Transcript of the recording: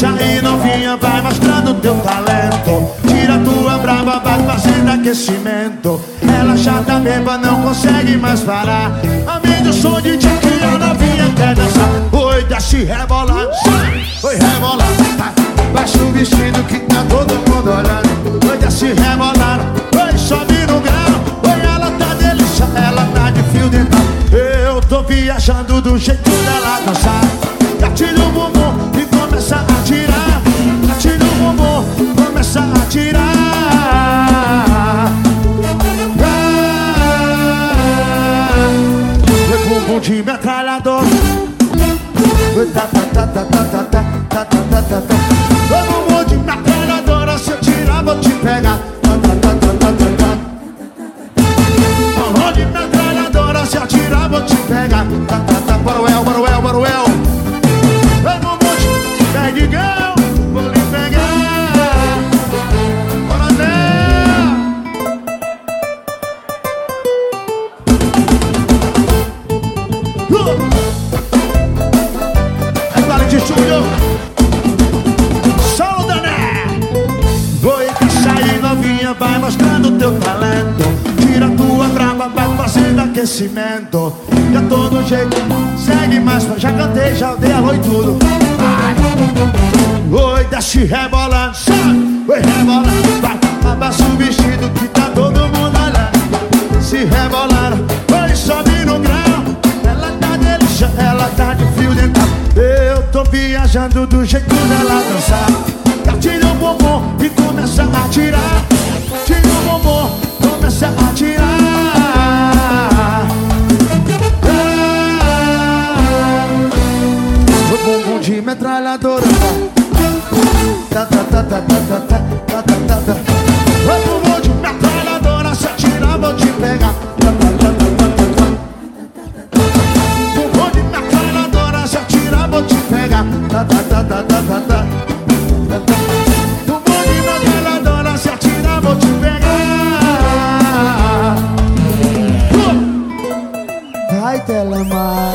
Deixa aí novinha, vai mostrando teu talento. Tira tua brava, vai fazendo aquecimento Ela já tá beba, não consegue mais parar. Amigo, som de dia que a novinha quer dançar. Oi, desce rebolando, oi, rebolando Baixa o vestido que tá todo mundo olhando. Oi, desce rebolando, oi, sobe no grau. Oi, ela tá delícia, ela tá de fio dental Eu tô viajando do jeito dela dançar de metralhador. Todo mundo de metralhadora, se eu tirar vou te pegar. Falou de metralhadora, se eu tirar vou te pegar. Baruel, baruel. É vale de estúdio Solo Dané. Oi, que sai novinha Vai mostrando teu talento. Tira tua brava Vai fazendo aquecimento. Já tô no jeito Segue mais Já cantei, já dei alô e tudo. Vai. Oi, desce rebolando? Oi, rebolando Vai, abaixa o vestido Que tá todo tô viajando do jeito dela dançar. Gatilha o bumbum e começa a tirar. Tira o bumbum, começa a tirar. Ah, O bumbum de metralhadora. Tá, tá, tá, tá, tá, tá, tá, tá, tá, tá, tá. O bumbum de metralhadora Se atirar vou te pegar ta ta ta ta ta ta ta ta No bonde dona, se vou te pegar. Uh! Vai, Telemar.